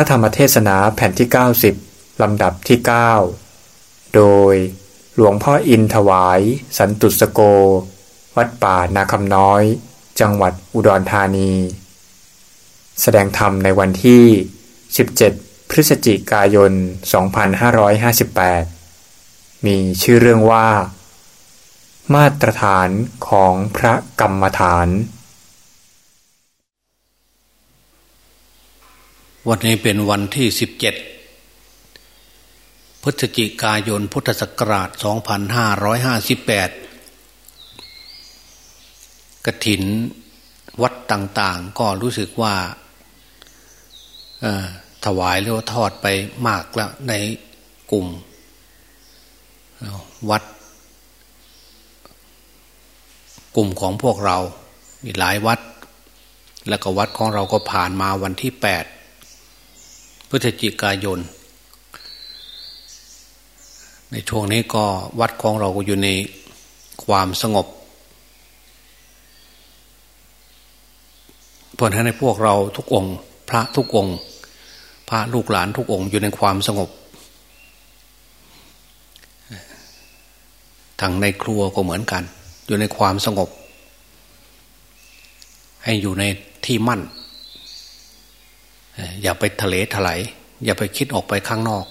ระธรรมเทศนาแผ่นที่ 90 ลำดับที่ 9 โดยหลวงพ่ออินถวาย สันตุสโก วัดป่านาคำน้อย จังหวัดอุดรธานี แสดงธรรมในวันที่ 17 พฤศจิกายน 2558 มีชื่อเรื่องว่า มาตรฐานของพระกรรมฐาน วันนี้เป็นวันที่สิบเจ็ดพฤศจิกายนพุทธศักราช 2558 กระถินวัดต่าง ๆ ก็รู้สึกว่าถวายหรือว่าทอดไปมากแล้วในกลุ่ม วัด กลุ่มของพวกเรามีหลายวัด แล้วก็วัดของเราก็ผ่านมาวันที่แปด พฤศจิกายน ในช่วงนี้ก็วัดของเราก็อยู่ในความสงบเพราะฉะนั้นในพวกเราทุกองค์ พระทุกองค์ พระลูกหลานทุกองค์อยู่ในความสงบทางในครัวก็เหมือนกัน อยู่ในความสงบ ให้อยู่ในที่มั่น อย่าไปทะเลถลายอย่าไปคิดออกไปข้างนอก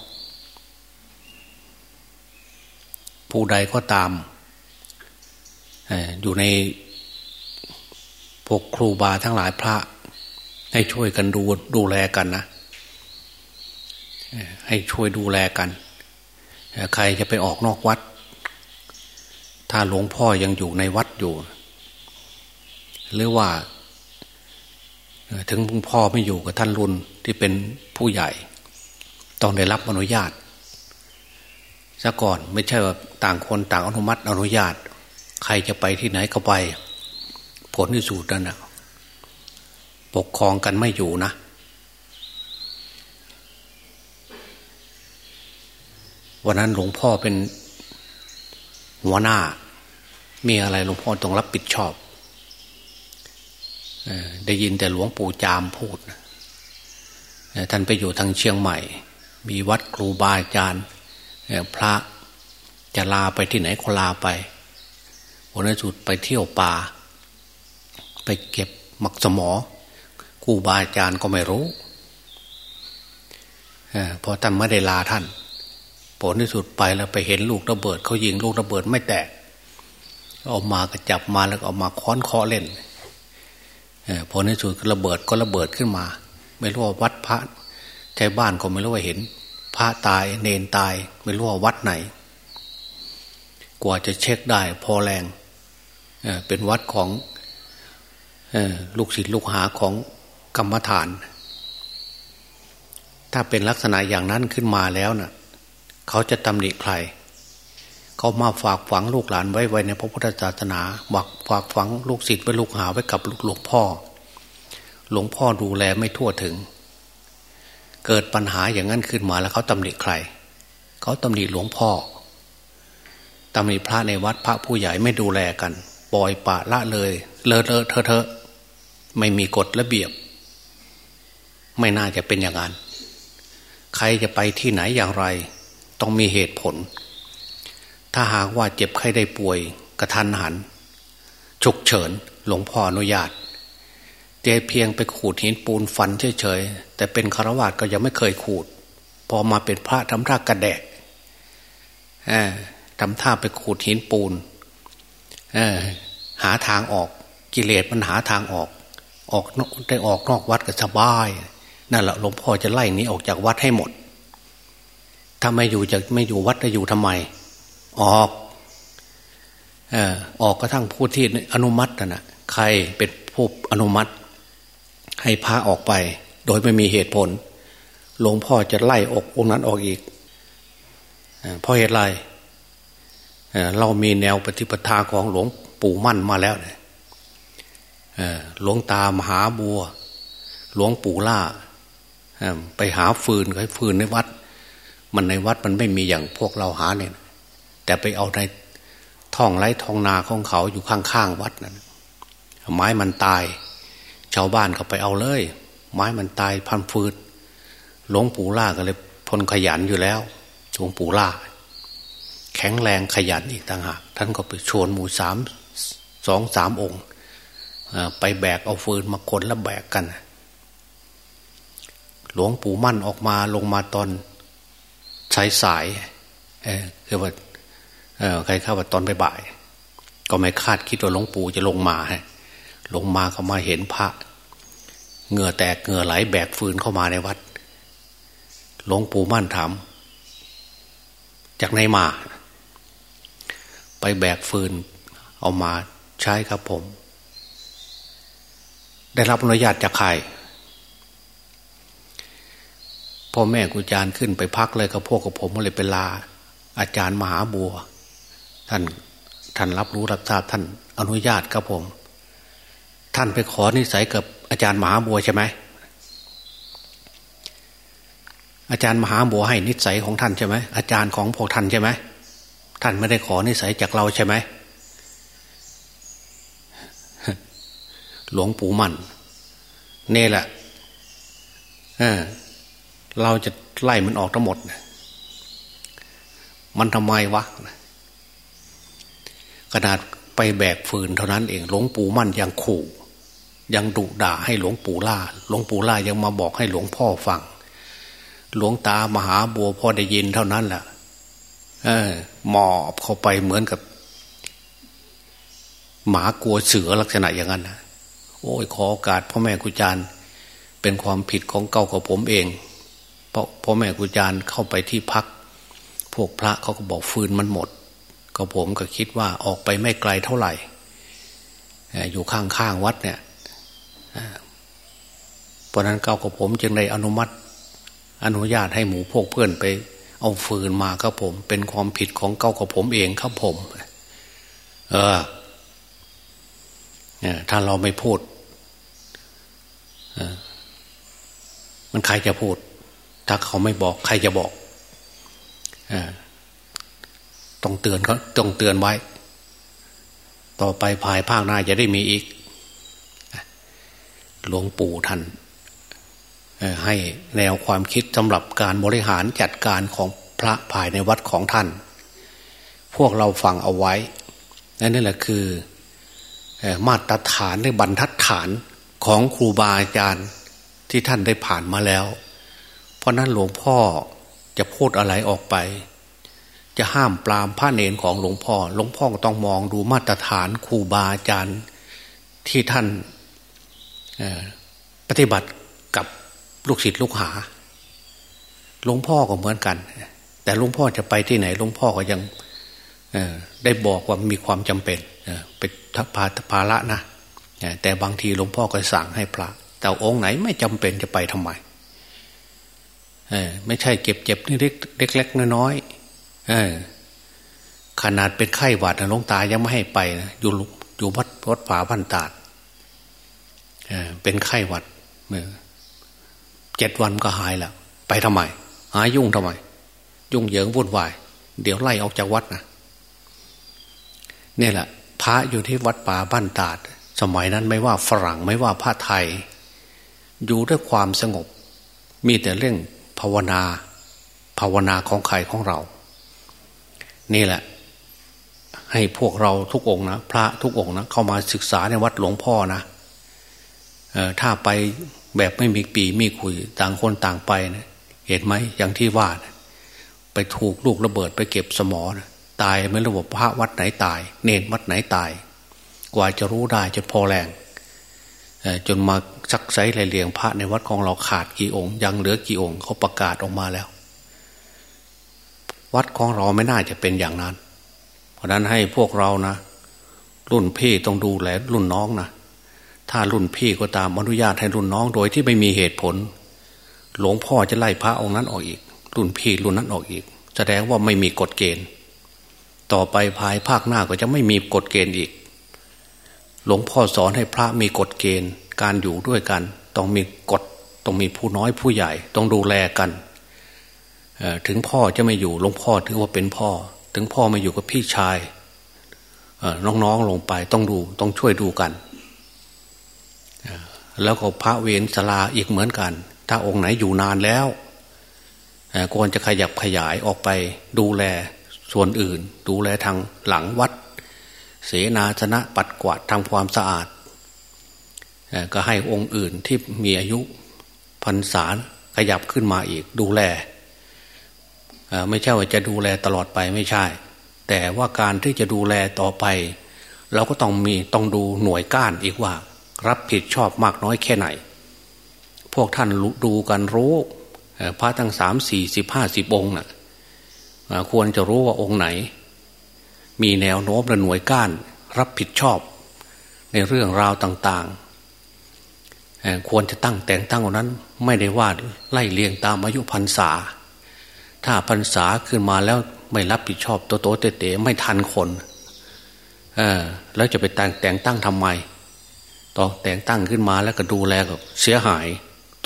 ผู้ใดก็ตามอยู่ในพวกครูบาทั้งหลายพระ ให้ช่วยกันดูดูแลกันนะให้ช่วยดูแลกัน ใครจะไปออกนอกวัด ถ้าหลวงพ่อยังอยู่ในวัดอยู่ หรือว่า ถึงพ่อไม่อยู่กับท่านรุนที่เป็นผู้ใหญ่ ต้องได้รับอนุญาตซะก่อนไม่ใช่ว่าต่างคนต่างอนุมัติอนุญาต ใครจะไปที่ไหนก็ไป ผลที่สุดนั่นนะปกครองกันไม่อยู่นะ วันนั้นหลวงพ่อเป็นหัวหน้า มีอะไรหลวงพ่อต้องรับผิดชอบ ได้ยินแต่หลวงปู่จามพูดท่านไปอยู่ทางเชียงใหม่ มีวัดครูบาอาจารย์พระจะลาไปที่ไหนก็ลาไปวันนั้นสุดไปเที่ยวป่า ไปเก็บมักสมอครูบาอาจารย์ก็ไม่รู้พอท่านไม่ได้ลาท่านผลที่สุดไปแล้วไปเห็นลูกระเบิดเขายิงลูกระเบิดไม่แตกเอามาก็จับมาแล้วเอามาค้อนเคาะเล่น พอในสุดระเบิดก็ระเบิดขึ้นมา ไม่รู้ว่าวัดพระชาวบ้านก็ไม่รู้ว่าเห็น พระตายเนนตาย ไม่รู้ว่าวัดไหน กว่าจะเช็คได้พอแรงเเป็นวัดของลูกศิษย์ลูกหาของกรรมฐาน ถ้าเป็นลักษณะอย่างนั้นขึ้นมาแล้วนะ่ะ เขาจะตำหนิใคร เขามาฝากฝังลูกหลานไว้ไว้ในพระพุทธศาสนาบักฝากฝังลูกศิษย์ไว้ลูกหาไว้กับหลวงพ่อ หลวงพ่อดูแลไม่ทั่วถึง เกิดปัญหาอย่างนั้นขึ้นมาแล้วเขาตำหนิใคร เขาตำหนิหลวงพ่อตำหนิพระในวัดพระผู้ใหญ่ไม่ดูแลกันปล่อยปะละเลย เลอะเลอะเทอะเทอะไม่มีกฎระเบียบ ไม่น่าจะเป็นอย่างนั้น ใครจะไปที่ไหนอย่างไร ต้องมีเหตุผล ถ้าหากว่าเจ็บไข้ได้ป่วยกระทันหันฉุกเฉินหลวงพ่ออนุญาตเจเพียงไปขูดหินปูนฟันเฉยๆแต่เป็นคารวาสก็ยังไม่เคยขูด พอมาเป็นพระทำท่ากระแดกทำท่าไปขูดหินปูนหาทางออกกิเลสมันหาทางออก ออกได้ออกนอกวัดก็สบาย นั่นแหละหลวงพ่อจะไล่นี้ออกจากวัดให้หมดถ้าไม่อยู่จะไม่อยู่วัดจะอยู่ทำไม ออกออกกระทั่งผู้ที่อนุมัตินะใครเป็นผู้อนุมัติ ให้พาออกไป โดยไม่มีเหตุผล หลวงพ่อจะไล่ออกองนั้นออกอีกเพราะเหตุไรเรามีแนวปฏิปทาของหลวงปู่มั่นมาแล้วเนี่ยหลวงตามหาบัว หลวงปู่ล่าไปหาฟืนให้ฟืนในวัด มันในวัดมันไม่มีอย่างพวกเราหาเนี่ย แต่ไปเอาในท้องไร่ท้องนาของเขาอยู่ข้างๆวัดนั่นไม้มันตาย ชาวบ้านเขาไปเอาเลย ไม้มันตายพันฟืนหลวงปู่ล่าก็เลยพลขยันอยู่แล้วหลวงปู่ล่า แข็งแรงขยันอีกต่างหากท่านก็ไปชวนหมู่สามสองสามองค์ไปแบกเอาฟืนมาคนแล้วแบกกัน หลวงปู่มั่นออกมาลงมาตอนใช้สายเออคือว่า ใครเข้าว่าตอนบ่ายก็ไม่คาดคิดว่าหลวงปู่จะลงมาฮะลงมาเขามาเห็นพระเหงื่อแตกเหงื่อไหลแบกฟืนเข้ามาในวัด หลวงปู่มั่นถามจากไหนมา ไปแบกฟืน เอามาใช้ครับผม ได้รับอนุญาตจากใครพ่อแม่ครูอาจารย์ขึ้นไปพักเลยกับพวกกับผมก็เลยไปลา อาจารย์มหาบัว ท่านท่านรับรู้รับทราบท่านอนุญาตครับผม ท่านไปขอนิสัยกับอาจารย์มหาบัวใช่ไหมอาจารย์มหาบัวให้นิสัยของท่านใช่ไหมอาจารย์ของพวกท่านใช่ไหมท่านไม่ได้ขอนิสัยจากเราใช่ไหมหลวงปู่มั่นนี่แหละเเราจะไล่มันออกทั้งหมด มันทำไมวะ ขนาดไปแบกฟืนเท่านั้นเองหลวงปู่มั่นยังขู่ยังดุด่าให้หลวงปู่ล่า หลวงปู่ล่ายังมาบอกให้หลวงพ่อฟัง หลวงตามหาบัวพอได้ยินเท่านั้นแหละเออหมอบเข้าไปเหมือนกับ หมากลัวเสือลักษณะอย่างนั้นนะโอ้ยขอโอกาสพ่อแม่ครูจารย์ เป็นความผิดของเก่ากับผมเอง เพราะพ่อแม่ครูจารย์เข้าไปที่พัก พวกพระเขาก็บอกฟืนมันหมด ก็ผมก็คิดว่าออกไปไม่ไกลเท่าไหร่ อยู่ข้างๆวัดเนี่ยเพราะนั้นเก้ากับผมจึงได้อนุมัติ อนุญาตให้หมูพวกเพื่อนไป เอาฟืนมาครับผม เป็นความผิดของเก้ากับผมเองครับผม เออถ้าเราไม่พูดมันใครจะพูด ถ้าเขาไม่บอกใครจะบอกอ ต้องเตือนเขาต้องเตือนไว้ ต่อไปภายภาคหน้าจะได้มีอีก หลวงปู่ท่านให้แนวความคิดสำหรับการบริหารจัดการของพระภายในวัดของท่าน พวกเราฟังเอาไว้ นั่นแหละคือมาตรฐานในบรรทัดฐานของครูบาอาจารย์ที่ท่านได้ผ่านมาแล้ว เพราะนั้นหลวงพ่อจะพูดอะไรออกไป จะห้ามปรามพระเนนของหลวงพ่อ หลวงพ่อต้องมองดูมาตรฐานครูบาอาจารย์ที่ท่านปฏิบัติกับลูกศิษย์ลูกหา หลวงพ่อก็เหมือนกัน แต่หลวงพ่อจะไปที่ไหนหลวงพ่อก็ยังได้บอกว่ามีความจำเป็นเป็นพาภาระนะแต่บางทีหลวงพ่อก็สั่งให้พระ แต่องค์ไหนไม่จำเป็นจะไปทำไมไม่ใช่เก็บเจ็บเล็กเล็กน้อย ขนาดเป็นไข้หวัดนะลงตายังไม่ให้ไปนะอยู่อยู่วัดวัดฝาพันตาดเป็นไข้หวัดเจ็ดวันก็หายแล้วไปทำไม หายุ่งทำไม ยุ่งเหยิงวุ่นวาย เดี๋ยวไล่ออกจากวัดนะเนี่ยแหละพระอยู่ที่วัดป่าบ้านตาด สมัยนั้นไม่ว่าฝรั่งไม่ว่าพระไทย อยู่ด้วยความสงบ มีแต่เรื่องภาวนา ภาวนาของใครของเรา นี่แหละ ให้พวกเราทุกองนะพระทุกองนะเข้ามาศึกษาในวัดหลวงพ่อนะถ้าไปแบบไม่มีปีมีคุย ต่างคนต่างไปนะเห็นไหมอย่างที่ว่านะไปถูกลูกระเบิดไปเก็บสมอนะตายไม่ระบบพระวัดไหนตาย เนนวัดไหนตาย กว่าจะรู้ได้จนพอแรงจนมาซักไซไรเลียงพระในวัดของเราขาดกี่องค์ ยังเหลือกี่องค์เขาประกาศออกมาแล้ว วัดของเราไม่น่าจะเป็นอย่างนั้น เพราะนั้นให้พวกเรานะ รุ่นพี่ต้องดูแลรุ่นน้องนะถ้ารุ่นพี่ก็ตามอนุญาตให้รุ่นน้องโดยที่ไม่มีเหตุผล หลวงพ่อจะไล่พระองค์นั้นออกอีก รุ่นพี่รุ่นนั้นออกอีก แสดงว่าไม่มีกฎเกณฑ์ ต่อไปภายภาคหน้าก็จะไม่มีกฎเกณฑ์อีก หลวงพ่อสอนให้พระมีกฎเกณฑ์ การอยู่ด้วยกัน ต้องมีกฎต้องมีผู้น้อยผู้ใหญ่ ต้องดูแลกัน ถึงพ่อจะไม่อยู่หลวงพ่อถือว่าเป็นพ่อ ถึงพ่อไม่อยู่กับพี่ชายน้องๆลงไปต้องดูต้องช่วยดูกัน แล้วก็พระเวนสลาอีกเหมือนกัน ถ้าองค์ไหนอยู่นานแล้วควรจะขยับขยายออกไปดูแลส่วนอื่น ดูแลทางหลังวัด เสนาชนะปัดกวาดทำความสะอาด ก็ให้องค์อื่นที่มีอายุพรรษาขยับขึ้นมาอีกดูแล ไม่ใช่ว่าจะดูแลตลอดไปไม่ใช่ แต่ว่าการที่จะดูแลต่อไป เราก็ต้องมีต้องดูหน่วยก้านอีกว่า รับผิดชอบมากน้อยแค่ไหน พวกท่านดูกันรู้พระทั้งสามสี่สิบห้าสิบองค์นะ่ะควรจะรู้ว่าองค์ไหน มีแนวโน้มและหน่วยก้าน รับผิดชอบ ในเรื่องราวต่างๆ ควรจะตั้งแต่งตั้งนั้น ไม่ได้ว่าไล่เลียงตามอายุพรรษา ถ้าพรรษาขึ้นมาแล้วไม่รับผิดชอบตัวโตเต๋ไม่ทันคนเออแล้วจะไปแต่งแต่งตั้งทำไม ต่อแต่งตั้งขึ้นมาแล้วก็ดูแลก็เสียหาย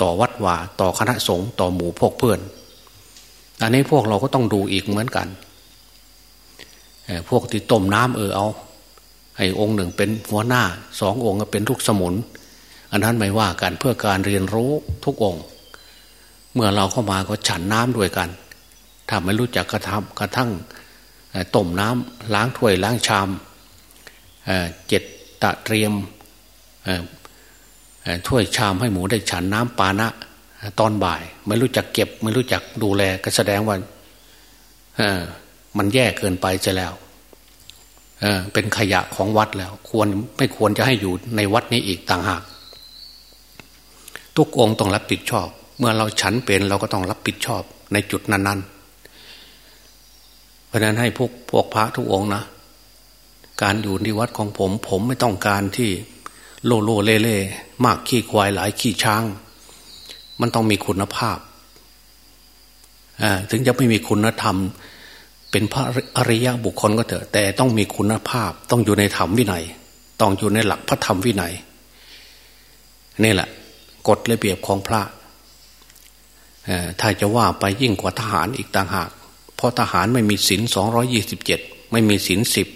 ต่อวัดว่าต่อคณะสงฆ์ต่อหมู่พวกเพื่อน อันนี้พวกเราก็ต้องดูอีกเหมือนกันพวกที่ต้มน้ำเออเอา ให้องค์หนึ่งเป็นหัวหน้าสององค์เป็นลูกสมุน อันนั้นไม่ว่ากันเพื่อการเรียนรู้ทุกองค์ เมื่อเราเข้ามาก็ฉันน้ำด้วยกัน ถ้าไม่รู้จักกระทำกระทั่งต้มน้ำล้างถ้วยล้างชามเจ็ดตะเตรียมถ้วยชามให้หมูได้ฉันน้ำปานะ ตอนบ่าย ไม่รู้จักเก็บ ไม่รู้จักดูแลก็แสดงว่ามันแย่เกินไปจะแล้วเป็นขยะของวัดแล้ว ควรไม่ควรจะให้อยู่ในวัดนี้อีกต่างหาก ทุกองค์ต้องรับผิดชอบ เมื่อเราฉันเป็นเราก็ต้องรับผิดชอบในจุดนั้นๆ ราะนั้นให้พวกพวกพระทุกองนะ การอยู่ที่วัดของผม ผมไม่ต้องการที่โลโลเล่เล่มากขี้ควายหลายขี้ช้าง มันต้องมีคุณภาพถึงจะไม่มีคุณธรรม เป็นพระอริยบุคคลก็เถอะแต่ต้องมีคุณภาพ ต้องอยู่ในธรรมวินัย ต้องอยู่ในหลักพระธรรมวินัยนี่แหละ กฎระเบียบของพระถ้าจะว่าไปยิ่งกว่าทหารอีกต่างหาก เพราะทหารไม่มีศินสองยี่สิบเจ็ดไม่มีศินสิบ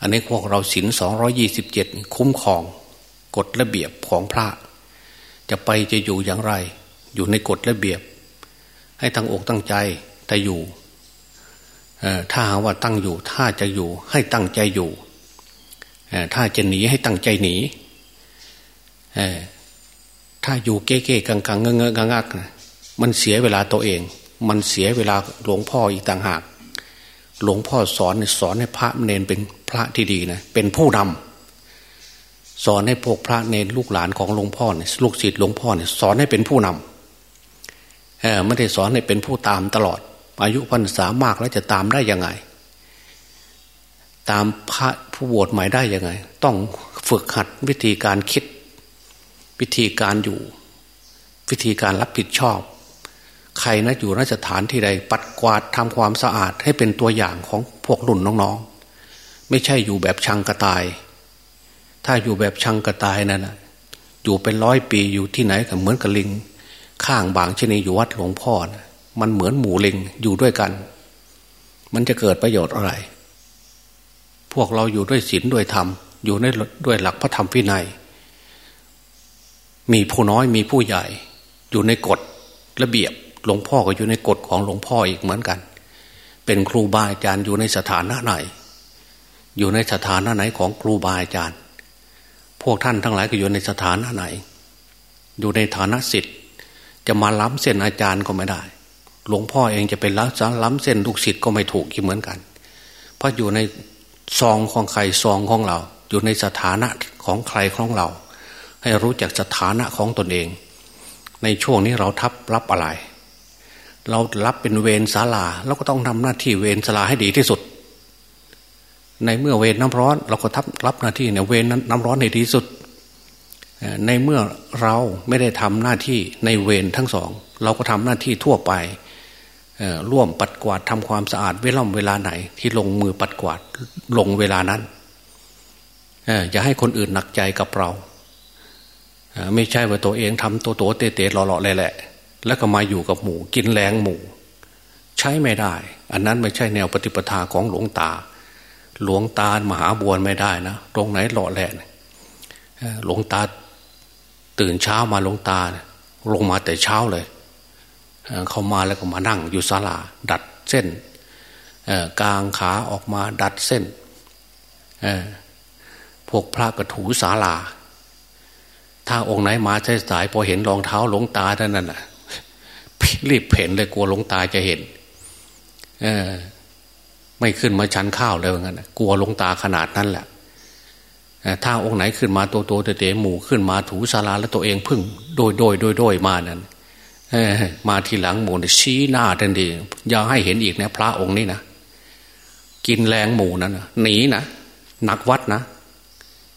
อันนี้พวกเราศีลสองยี่สิบเจ็ดคุ้มครองกฎระเบียบของพระ จะไปจะอยู่อย่างไร อยู่ในกฎระเบียบ ให้ตั้งอกตั้งใจแต่อยู่ถ้าหาว่าตั้งอยู่ ถ้าจะอยู่ให้ตั้งใจอยู่ถ้าจะหนีให้ตั้งใจหนีถ้าอยู่เก๊ๆกังๆเงอะเงอะงักมันเสียเวลาตัวเอง มันเสียเวลาหลวงพ่ออีกต่างหาก หลวงพ่อสอนสอนให้พระเนนเป็นพระที่ดีนะเป็นผู้นำสอนให้พวกพระเนนลูกหลานของหลวงพ่อเนี่ยลูกศิษย์หลวงพ่อเนี่ยสอนให้เป็นผู้นำเออไม่ได้สอนให้เป็นผู้ตามตลอด อายุพรรษามากแล้วจะตามได้ยังไง ตามพระผู้บวชใหม่ได้ยังไง ต้องฝึกหัดวิธีการคิด วิธีการอยู่ วิธีการรับผิดชอบ ใครนะอยู่นสถานที่ใด ปัดกวาดทำความสะอาดให้เป็นตัวอย่างของพวกรุ่นน้องๆ ไม่ใช่อยู่แบบชังกระตาย ถ้าอยู่แบบชังกระตายนั่นนะอยู่เป็นร้อยปีอยู่ที่ไหนก็เหมือนกับลิง ข้างบางชนีอยู่วัดหลวงพ่อนะมันเหมือนหมูลิงอยู่ด้วยกัน มันจะเกิดประโยชน์อะไร พวกเราอยู่ด้วยศีลด้วยธรรม อยู่ในด้วยหลักพระธรรมวินัย มีผู้น้อยมีผู้ใหญ่ อยู่ในกฎระเบียบ หลวงพ่อก็อยู่ในกฎของหลวงพ่ออีกเหมือนกัน เป็นครูบาอาจารย์อยู่ในสถานะไหน อยู่ในสถานะไหนของครูบาอาจารย์ พวกท่านทั้งหลายก็อยู่ในสถานะไหน อยู่ในฐานะสิทธิ์จะมาล้ำเส้นอาจารย์ก็ไม่ได้ หลวงพ่อเองจะเป็นล้ำล้ำเส้นลูกศิษย์ก็ไม่ถูกอีกเหมือนกัน เพราะอยู่ในซองของใครซองของเรา อยู่ในสถานะของใครของเรา ให้รู้จักสถานะของตนเอง ในช่วงนี้เราทับรับอะไร เรารับเป็นเวรศาลาเราก็ต้องทำหน้าที่เวรศาลาให้ดีที่สุด ในเมื่อเวรน้ำร้อน เราก็ทับรับหน้าที่เนี่ยเวรน้ำร้อนให้ดีสุด ในเมื่อเราไม่ได้ทำหน้าที่ในเวรทั้งสอง เราก็ทำหน้าที่ทั่วไปร่วมปัดกวาดทำความสะอาดเวลาเวลาไหน ที่ลงมือปัดกวาดลงเวลานั้นอย่าให้คนอื่นหนักใจกับเรา ไม่ใช่ว่าตัวเองทำตัวโตเตะๆหล่อๆเลยแหละ แล้วก็มาอยู่กับหมูกินแรงหมูใช้ไม่ได้ อันนั้นไม่ใช่แนวปฏิปทาของหลวงตา หลวงตามหาบวนไม่ได้นะตรงไหนหล่อแหลนหลวงตาตื่นเช้ามาหลวงตา ลงมาแต่เช้าเลย เข้ามาแล้วก็มานั่งอยู่ศาลา ดัดเส้นกลางขาออกมาดัดเส้นพวกพระกระถูศาลา ถ้าองค์ไหนมาใช้สายพอเห็นรองเท้าหลวงตาท่านนั่นน่ะ รีบเพ่นเลยกลัวหลงตาจะเห็น เออ ไม่ขึ้นมาชั้นข้าวเลยว่างั้นกลัวหลงตาขนาดนั้นแหละถ้าองค์ไหนขึ้นมาโตโตเตะหมู่ขึ้นมาถูศาลาแล้วตัวเองพึ่ง โดยโดยโดยโดยมานั้นมาทีหลังหมู่ชี้หน้าทันทีอย่าให้เห็นอีกนะพระองค์นี้นะกินแรงหมู่นั้นหนีนะหนักวัดนะ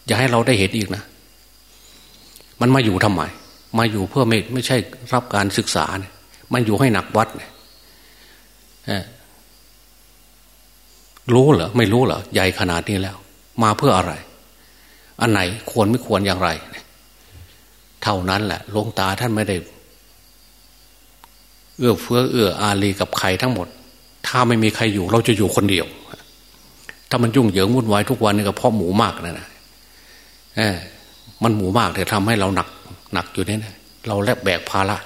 อย่าให้เราได้เห็นอีกนะมันมาอยู่ทำไมมาอยู่เพื่อไม่ไม่ใช่รับการศึกษาเนี่ย มันอยู่ให้หนักวัดเนี่ยรู้เหรอไม่รู้เหรอใหญ่ขนาดนี้แล้ว มาเพื่ออะไร อันไหนควรไม่ควรอย่างไร เท่านั้นแหละลงตาท่านไม่ได้ เอื้อเฟื้อเอื้ออารีกับใครทั้งหมด ถ้าไม่มีใครอยู่ เราจะอยู่คนเดียว ถ้ามันยุ่งเหยิงวุ่นวายทุกวันนี่ก็เพราะหมูมากนะนะเออมันหมูมากแต่ทำให้เราหนัก หนักอยู่เนี่นะเราแลกแบกภาระ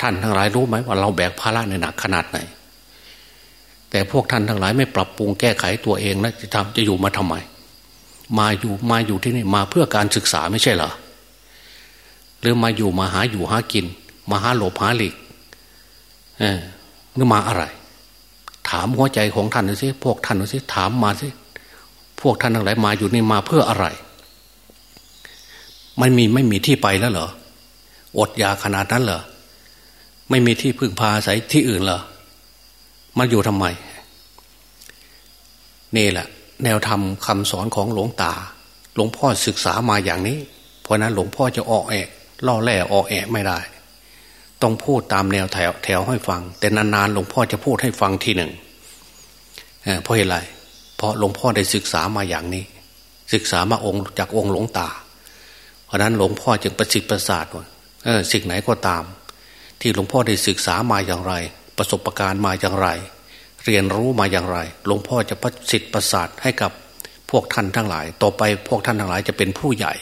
ท่านทั้งหลายรู้ไหมว่าเราแบกภาระในหนักขนาดไหน แต่พวกท่านทั้งหลายไม่ปรับปรุงแก้ไขตัวเองนะจะทำจะอยู่มาทำไม มาอยู่มาอยู่ที่นี่มาเพื่อการศึกษาไม่ใช่เหรอหรือมาอยู่มาหาอยู่หากิน มาหาหลบหาหลีกเออหรือมาอะไร ถามหัวใจของท่านหน่อยสิพวกท่านหน่อยสิถามมาสิพวกท่านทั้งหลายมาอยู่นี่มาเพื่ออะไร มันมีไม่มีที่ไปแล้วเหรออดยาขนาดนั้นเหรอ ไม่มีที่พึ่งพาอาศัยที่อื่นเหรอมาอยู่ทำไม นี่แหละ แนวธรรมคาสอนของหลวงตา หลวงพ่อศึกษามาอย่างนี้ เพราะนั้นหลวงพ่อจะออกแอะล่อแหล่ออกแอะไม่ได้ ต้องพูดตามแนวแถวแถวให้ฟัง แต่นานๆหลวงพ่อจะพูดให้ฟังทีหนึ่งเพราะเหตุไรเพราะหลวงพ่อได้ศึกษามาอย่างนี้ ศึกษามาองค์จากองค์หลวงตา เพราะนั้นหลวงพ่อจึงประสิทธิ์ประสาทว่าสิ่งไหนก็ตาม ที่หลวงพ่อได้ศึกษามาอย่างไร ประสบการณ์มาอย่างไร เรียนรู้มาอย่างไร หลวงพ่อจะประสิทธิ์ประสาทให้กับพวกท่านทั้งหลาย ต่อไปพวกท่านทั้งหลายจะเป็นผู้ใหญ่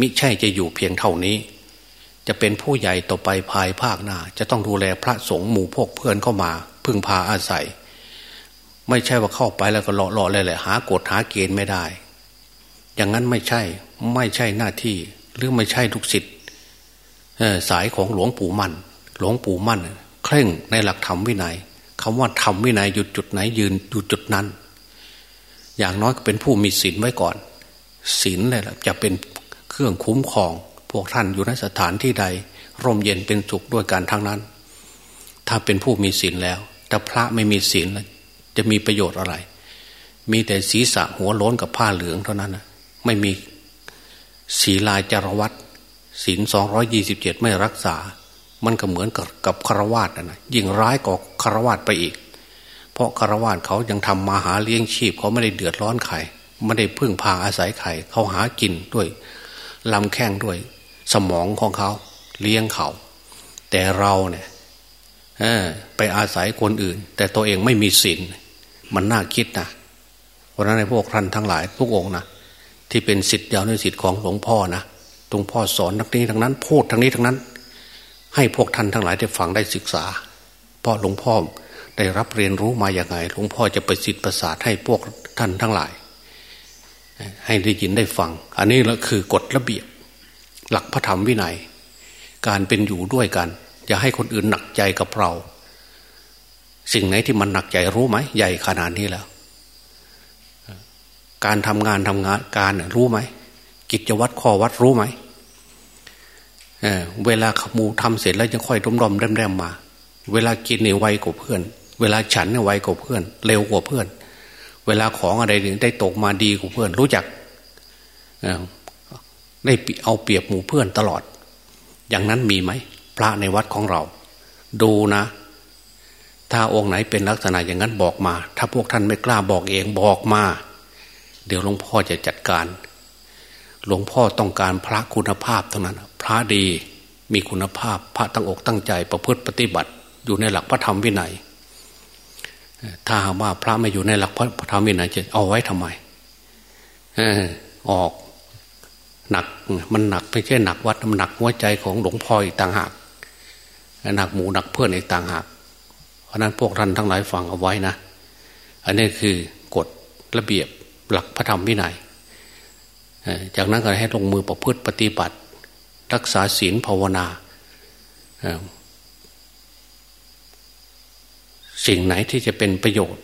มิใช่จะอยู่เพียงเท่านี้ จะเป็นผู้ใหญ่ต่อไปภายภาคหน้า จะต้องดูแลพระสงฆ์หมู่พวกเพื่อนเข้ามา พึ่งพาอาศัย ไม่ใช่ว่าเข้าไปแล้วก็เลาะๆเลยแหละหากฎหาเกณฑ์ไม่ได้ อย่างนั้นไม่ใช่ไม่ใช่หน้าที่หรือไม่ใช่ทุกสิทธิ์สายของหลวงปู่มั่น หลวงปู่มั่น เคร่งในหลักธรรมวินัยคำว่าธรรมวินัยหยุดจุดไหนยืนอยู่จุดนั้น อย่างน้อยก็เป็นผู้มีศีลไว้ก่อนศีลเลยละจะเป็นเครื่องคุ้มครอง พวกท่านอยู่ในสถานที่ใด ร่มเย็นเป็นสุขด้วยการทั้งนั้น ถ้าเป็นผู้มีศีลแล้ว แต่พระไม่มีศีลจะมีประโยชน์อะไร มีแต่ศีรษะหัวโล้นกับผ้าเหลืองเท่านั้นนะไม่มีศีลายจารวัตศีลสองร้อยยี่สิบเจ็ดไม่รักษา มันก็เหมือนกับกับคารวาสนะยิ่งร้ายกว่าคารวาสไปอีก เพราะคารวาสเขายังทำมาหาเลี้ยงชีพเขาไม่ได้เดือดร้อนใครไม่ได้พึ่งพาอาศัยใครเขาหากินด้วยลำแข้งด้วย สมองของเขาเลี้ยงเขา แต่เราเนี่ยไปอาศัยคนอื่น แต่ตัวเองไม่มีศีลมันน่าคิดนะเพราะนั้นในพวกท่านทั้งหลายทุกองนะที่เป็นสิทธิ์ยาวในสิทธิ์ของหลวงพ่อนะหลวงพ่อสอนทั้งนี้ทั้งนั้น พูดทั้งนี้ทั้งนั้น ให้พวกท่านทั้งหลายได้ฟังได้ศึกษา เพราะหลวงพ่อได้รับเรียนรู้มาอย่างไงหลวงพ่อจะประสิทธิ์ประสาทให้พวกท่านทั้งหลาย ให้ได้ยินได้ฟัง อันนี้แหละคือกฎระเบียบ หลักพระธรรมวินัย การเป็นอยู่ด้วยกัน อย่าให้คนอื่นหนักใจกับเรา สิ่งไหนที่มันหนักใจรู้ไหมใหญ่ขนาดนี้แล้ว การทำงานทำงานการรู้ไหมกิจวัตรข้อวัดรู้ไหม เเวลาขมูทำเสร็จแล้วจะค่อยด้มๆแรมๆมา เวลากินเนี่ยไวกว่าเพื่อน เวลาฉันเนี่ยไวกว่าเพื่อน เร็วกว่าเพื่อน เวลาของอะไรได้ตกมาดีกว่าเพื่อน รู้จักได้เอาเปรียบหมู่เพื่อนตลอด อย่างนั้นมีไหมพระในวัดของเรา ดูนะ ถ้าองค์ไหนเป็นลักษณะอย่างนั้นบอกมา ถ้าพวกท่านไม่กล้าบอกเองบอกมา เดี๋ยวหลวงพ่อจะจัดการ หลวงพ่อต้องการพระคุณภาพเท่านั้น พระดีมีคุณภาพพระตั้งอกตั้งใจประพฤติปฏิบัติ อยู่ในหลักพระธรรมวินัย ถ้าว่าพระไม่อยู่ในหลักพระธรรมวินัยจะเอาไว้ทำไมออกหนักมันหนักไม่ใช่หนักวัดมันหนักหัวใจของหลวงพ่ออีกต่างหากหนักหมูหนักเพื่อนอีกต่างหาก เพราะนั้นพวกท่านทั้งหลายฟังเอาไว้นะ อันนี้คือกฎระเบียบหลักพระธรรมวินัยจากนั้นก็ให้ลงมือประพฤติปฏิบัติ รักษาศีลภาวนาสิ่งไหนที่จะเป็นประโยชน์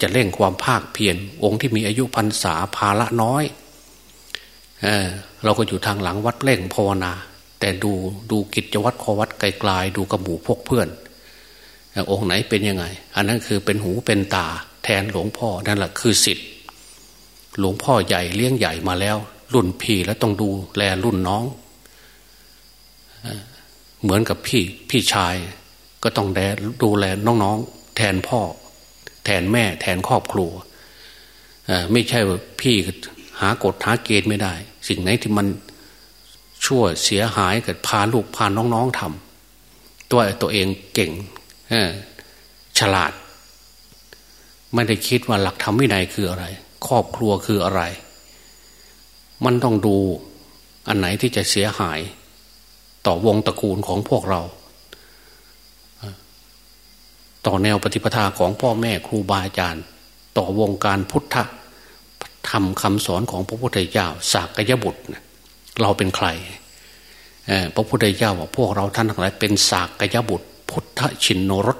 จะเร่งความภาคเพียรองค์ที่มีอายุพรรษาภาละน้อยเเราก็อยู่ทางหลังวัดเร่งภาวนา แต่ดูดูกิจวัตรขวัดไกลๆดูกระหมูพวกเพื่อนองค์ไหนเป็นยังไง อันนั้นคือเป็นหูเป็นตาแทนหลวงพ่อนั่นแหละคือสิทธิ์หลวงพ่อใหญ่เลี้ยงใหญ่มาแล้ว รุ่นพี่แล้วต้องดูแลรุ่นน้อง เหมือนกับพี่พี่ชายก็ต้องแลดูแลน้องๆ แทนพ่อ แทนแม่ แทนครอบครัวไม่ใช่ว่าพี่หากฎหาเกณฑ์ไม่ได้ สิ่งไหนที่มันชั่วเสียหายเกิดพาลูกพาน้องๆทำตัวตัวเองเก่งฉลาด ไม่ได้คิดว่าหลักธรรมวินัยคืออะไร ครอบครัวคืออะไร มันต้องดูอันไหนที่จะเสียหาย ต่อวงตระกูลของพวกเรา ต่อแนวปฏิปทาของพ่อแม่ครูบาอาจารย์ ต่อวงการพุทธธรรมคำสอนของพระพุทธเจ้าสากยบุตรเราเป็นใครพระพุทธเจ้าว่าพวกเราท่านทั้งหลายเป็นสากยบุตร พุทธชินโนรส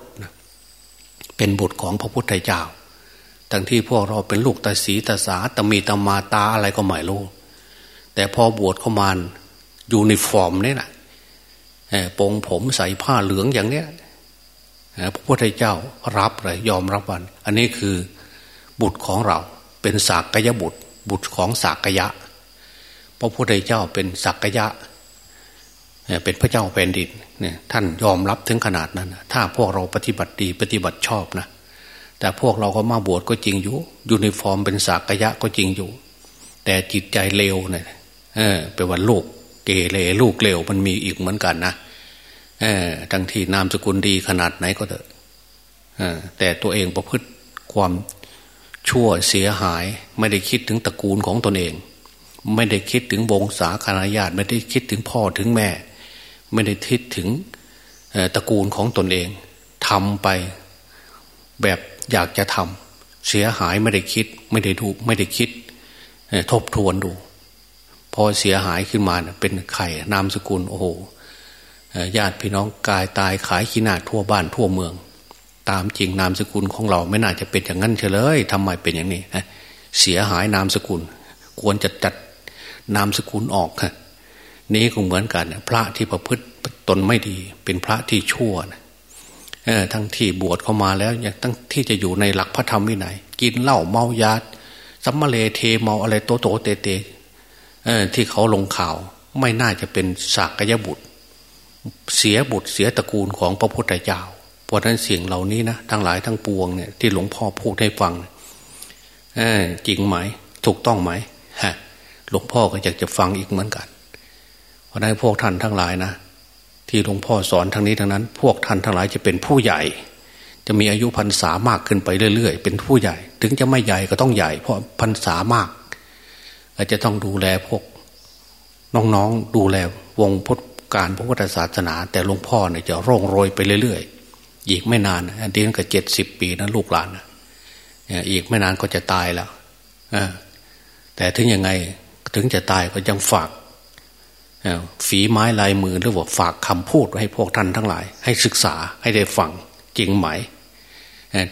เป็นบุตรของพระพุทธเจ้าทั้งที่พวกเราเป็นลูกตาสีตาสาตมีตมาตาอะไรก็ไม่รู้แต่พอบวชเข้ามาอยู่ในฟอร์มนี่แหละ ปงผมใส่ผ้าเหลืองอย่างเนี้ยพระพุทธเจ้ารับเลยยอมรับวัน อันนี้คือบุตรของเราเป็นสากยบุตร บุตรของสากยะ พระพุทธเจ้าเป็นสากยะ เป็นพระเจ้าแผ่นดินเนี่ยท่านยอมรับถึงขนาดนั้น ถ้าพวกเราปฏิบัติดีปฏิบัติชอบนะแต่พวกเราก็มาบวชก็จริงอยู่ยูนิฟอร์มเป็นสากยะก็จริงอยู่ แต่จิตใจเลวเนี่ยเออเป็นวันลูก เกเรลูกเลวมันมีอีกเหมือนกันนะเออทั้งที่นามสกุลดีขนาดไหนก็เถอะแต่ตัวเองประพฤติความชั่วเสียหาย ไม่ได้คิดถึงตระกูลของตนเอง ไม่ได้คิดถึงวงศาคณาญาติไม่ได้คิดถึงพ่อถึงแม่ ไม่ได้ทิดถึงตระกูลของตนเองทำไปแบบอยากจะทำเสียหายไม่ได้คิด ไม่ได้ดูไม่ได้คิดทบทวนดู พอเสียหายขึ้นมาเป็นไข่นามสกุลโอ้โหญาติพี่น้องกายตายขายขี้หน้าทั่วบ้านทั่วเมือง ตามจริงนามสกุลของเราไม่น่าจะเป็นอย่างนั้นเฉลยทำไมเป็นอย่างนี้เสียหายนามสกุล ควรจะจัดนามสกุลออกค่ะนี้ก็เหมือนกันพระที่ประพฤติตนไม่ดี เป็นพระที่ชั่วนะทั้งที่บวชเข้ามาแล้วยังแทนที่จะอยู่ในหลักพระธรรมวินัยกินเหล้าเมายาสำมะเลเทเมาอะไรโตโตเตเต ที่เขาลงข่าวไม่น่าจะเป็นสากยบุตร เสียบุตรเสียตระกูลของพระพุทธเจ้าเพราะนั้นเสียงเหล่านี้นะทั้งหลายทั้งปวงเนี่ยที่หลวงพ่อพูดให้ฟังจริงไหม ถูกต้องไหมฮะหลวงพ่อก็อยากจะฟังอีกเหมือนกัน เพราะนั้นพวกท่านทั้งหลายนะที่หลวงพ่อสอนทั้งนี้ทั้งนั้น พวกท่านทั้งหลายจะเป็นผู้ใหญ่ จะมีอายุพรรษามากขึ้นไปเรื่อยๆ เป็นผู้ใหญ่ ถึงจะไม่ใหญ่ก็ต้องใหญ่ เพราะพรรษามาก จจะต้องดูแลพวก น้องๆดูแลวงพุทธการพระพุทธศาสนา แต่หลวงพ่อเนี่ยจะร่งโรยไปเรื่อยๆ อีกไม่นานอันนี้ก็เจ็ดสิบปีนะลูกหลานอีกไม่นานก็จะตายแล้วแต่ถึงยังไงถึงจะตายก็ยังฝากฝีไม้ลายมือหรือว่าฝากคำพูดให้พวกท่านทั้งหลาย ให้ศึกษาให้ได้ฟังจริงไหม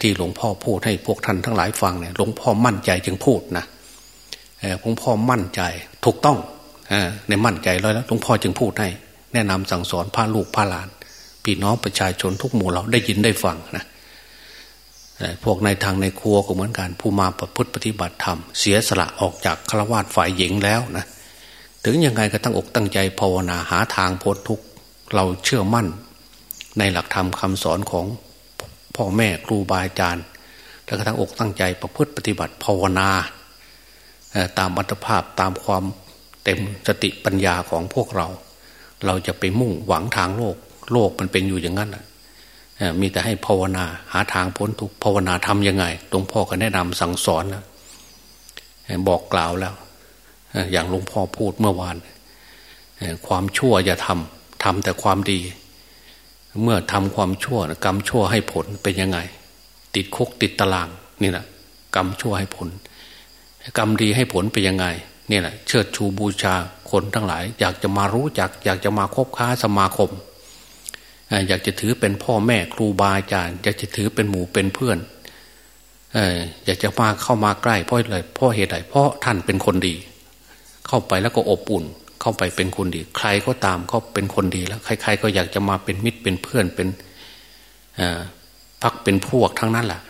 ที่หลวงพ่อพูดให้พวกท่านทั้งหลายฟังเนี่ยหลวงพ่อมั่นใจจึงพูดนะ หลวงพ่อมั่นใจถูกต้องในมั่นใจแล้วหลวงพ่อจึงพูดให้ แนะนำสั่งสอนพาลูกพาหลานพี่น้องประชาชนทุกหมู่เราได้ยินได้ฟังนะพวกในทางในครัวก็เหมือนกัน ผู้มาประพฤติปฏิบัติธรรม เสียสละออกจากฆราวาสฝ่ายหญิงแล้วนะถึงยังไงก็ตั้งอกตั้งใจภาวนาหาทางพ้นทุกเราเชื่อมั่น ในหลักธรรมคำสอนของพ่อแม่ครูบาอาจารย์แล้วก็ตั้งอกตั้งใจประพฤติปฏิบัติภาวนา ตามอัตภาพตามความเต็มสติปัญญาของพวกเรา เราจะไปมุ่งหวังทางโลก โลกมันเป็นอยู่อย่างนั้นมีแต่ให้ภาวนาหาทางพ้นทุกภาวนาทำยังไงหลวงพ่อก็แนะนำสั่งสอนแล้วบอกกล่าวแล้ว อย่างหลวงพ่อพูดเมื่อวาน ความชั่วอย่าทำทำแต่ความดี เมื่อทำความชั่วกรรมชั่วให้ผลเป็นยังไง ติดคุกติดตารางนี่แหละกรรมชั่วให้ผล กรรมดีให้ผลเป็นยังไงนี่แหละเชิดชูบูชาคนทั้งหลาย อยากจะมารู้จัก อยากจะมาคบค้าสมาคม อยากจะถือเป็นพ่อแม่ครูบาอาจารย์ อยากจะถือเป็นหมู่เป็นเพื่อนอยากจะมาเข้ามาใกล้เพราะอะไรเพราะเหตุใดเพราะท่านเป็นคนดี เข้าไปแล้วก็อบอุ่น เข้าไปเป็นคนดี ใครก็ตามเขาเป็นคนดีแล้ว ใคร ๆ ก็อยากจะมาเป็นมิตรเป็นเพื่อนเป็นพักเป็นพวกทั้งนั้นแหละ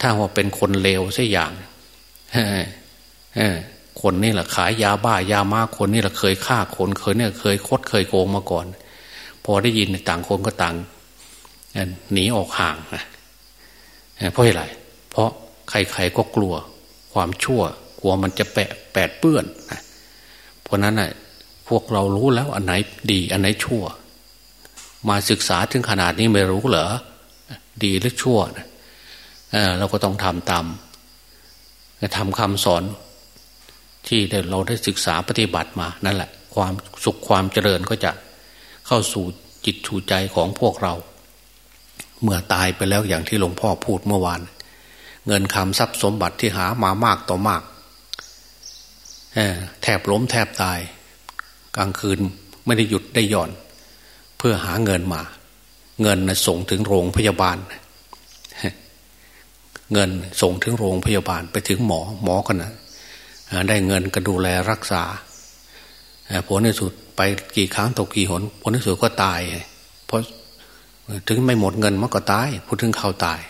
ถ้าว่าเป็นคนเลวสักอย่าง คนนี่แหละขายยาบ้ายามาคนนี่แหละเคยฆ่าคนเคยเนี่ยเคยคดเคยโกงมาก่อน พอได้ยินต่างคนก็ต่างหนีออกห่างเพราะอะไรเพราะใครๆก็กลัวความชั่ว กลัวมันจะแปะแปดเปื้อนเพราะนั้นน่ะพวกเรารู้แล้วอันไหนดีอันไหนชั่ว มาศึกษาถึงขนาดนี้ไม่รู้เหรอดีหรือชั่วนะเราก็ต้องทำตาม ทำคำสอนที่เราได้ศึกษาปฏิบัติมานั่นแหละ ความสุขความเจริญก็จะเข้าสู่จิตชูใจของพวกเรา เมื่อตายไปแล้วอย่างที่หลวงพ่อพูดเมื่อวาน เงินคำทรัพย์สมบัติที่หามามากต่อมากแทบล้มแทบตาย กลางคืนไม่ได้หยุดได้หย่อน เพื่อหาเงินมา เงินนะส่งถึงโรงพยาบาล เงินส่งถึงโรงพยาบาลไปถึงหมอหมอกันนะได้เงินก็ดูแลรักษาผลในสุดไปกี่ครั้งตกกี่หนผลในสุดก็ตาย เพราะถึงไม่หมดเงินมันก็ตายพูดถึงเขาตาย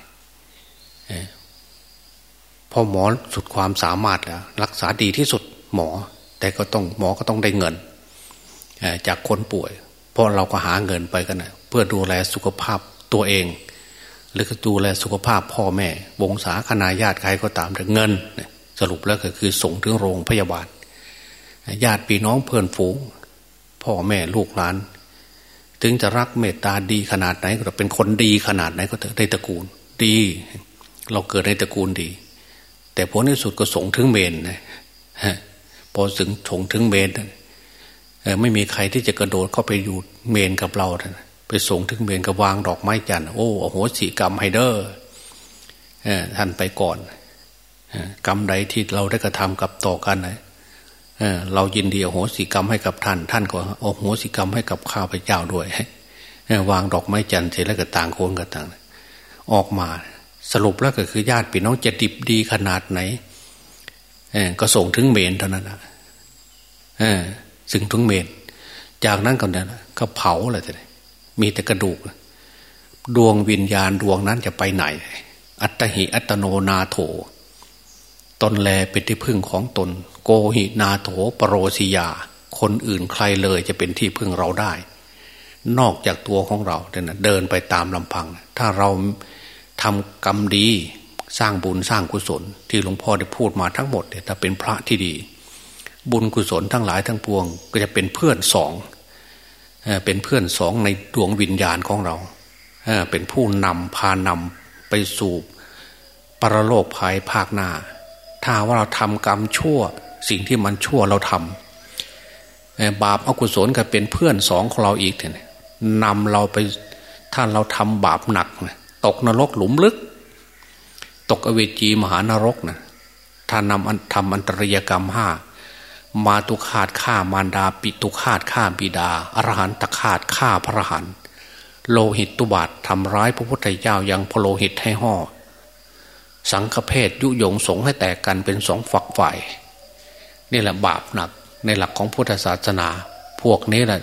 พอหมอสุดความสามารถแล้วรักษาดีที่สุดหมอ แต่ก็ต้องหมอก็ต้องได้เงินจากคนป่วย เพราะเราก็หาเงินไปกันนะเพื่อดูแลสุขภาพตัวเอง หรือดูแลสุขภาพพ่อแม่ วงศาคณาญาติใครก็ตามแต่เงิน สรุปแล้วก็คือส่งถึงโรงพยาบาล ญาติพี่น้องเพื่อนฝูง พ่อแม่ลูกหลาน ถึงจะรักเมตตาดีขนาดไหน ก็เป็นคนดีขนาดไหนก็เถอะในตระกูลดี เราเกิดในตระกูลดี แต่ผลในสุดก็ส่งถึงเมนนะพอถึงสงถึงเมนไม่มีใครที่จะกระโดดเข้าไปอยู่เมนกับเรา ไปส่งถึงเมนกับวางดอกไม้จันทร์โอ้โหสีกรรมไฮเดอร์ท่านไปก่อนกรรมใดที่เราได้กระทำกับต่อกันนเรายินดีโอโหสิกรรมให้กับท่าน ท่านก็โอโหสิกรรมให้กับข้าพเจ้าด้วยวางดอกไม้จันทร์เสร็จแล้วก็ต่างคนก็ต่าง ออกมาสรุปแล้วก็คือญาติพี่น้องจะดิบดีขนาดไหนก็ส่งถึงเมนเท่านั้นนะซึ่งถึงเมน จากนั้นก็เนี่ยก็เผาอะไรแต่ มีแต่กระดูก ดวงวิญญาณดวงนั้นจะไปไหน อัตหิอัตโนนาโถ ตนแลเป็นที่พึ่งของตน โกหินาโถปรโรสิยา คนอื่นใครเลยจะเป็นที่พึ่งเราได้ นอกจากตัวของเราเดินไปตามลำพัง ถ้าเราทำกรรมดีสร้างบุญสร้างกุศล ที่หลวงพ่อได้พูดมาทั้งหมดเนี่ยถ้าเป็นพระที่ดี บุญกุศลทั้งหลายทั้งปวง ก็จะเป็นเพื่อนสอง เป็นเพื่อนสองในดวงวิญญาณของเราเป็นผู้นำพานำไปสู่ปรโลกภายภาคหน้า ถ้าว่าเราทำกรรมชั่ว สิ่งที่มันชั่วเราทำบาปอกุศลก็เป็นเพื่อนสองของเราอีกเนี่ยนำเราไปถ้าเราทำบาปหนักตกนรกหลุมลึก ตกอเวจีมหานรกนะถ้านำทำอันตรยกรรมห้า มาตุคาตฆ่ามารดา ปิตุคาตฆ่าบิดา อรหันตคาตฆ่าพระหันโลหิตตุบาททำร้ายพระพุทธเจ้ายังพโลหิตให้ห่อสังฆเพศยุยงสงให้แตกกันเป็นสองฝักฝ่ายนี่แหละบาปหนักในหลักของพุทธศาสนา พวกนี้แหละ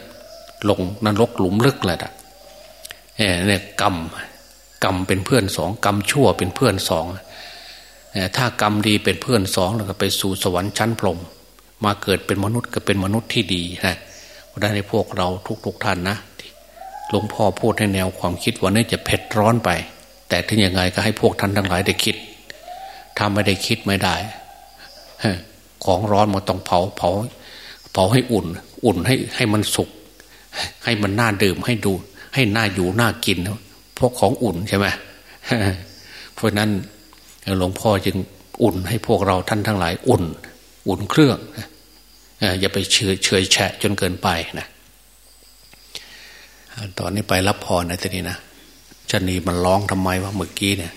ลงนรกหลุมลึกเลยนะเนี่ยกรรมกรรมเป็นเพื่อนสองกรรมชั่วเป็นเพื่อนสองถ้ากรรมดีเป็นเพื่อนสองแล้วก็ไปสู่สวรรค์ชั้นพรหม มาเกิดเป็นมนุษย์ก็เป็นมนุษย์ที่ดีนะเพราะได้ในพวกเราทุก ๆท่านนะหลวงพ่อพูดในแนวความคิดวันนี้จะเผ็ดร้อนไป แต่ถึงยังไงก็ให้พวกท่านทั้งหลายได้คิดถ้าไม่ได้คิดไม่ได้ของร้อนมันต้องเผาเผา เผาให้อุ่น อุ่นให้ให้มันสุก ให้มันน่าดื่มให้ดู ให้น่าอยู่น่ากินพวกของอุ่นใช่ไหมเพราะนั้นหลวงพ่อจึงอุ่นให้พวกเราท่านทั้งหลาย อุ่น อุ่นเครื่อง อย่าไปเฉยเฉยแฉะจนเกินไปนะตอนนี้ไปรับพรในทีนี้นะชนีมันร้องทำไมวะเมื่อกี้เนี่ย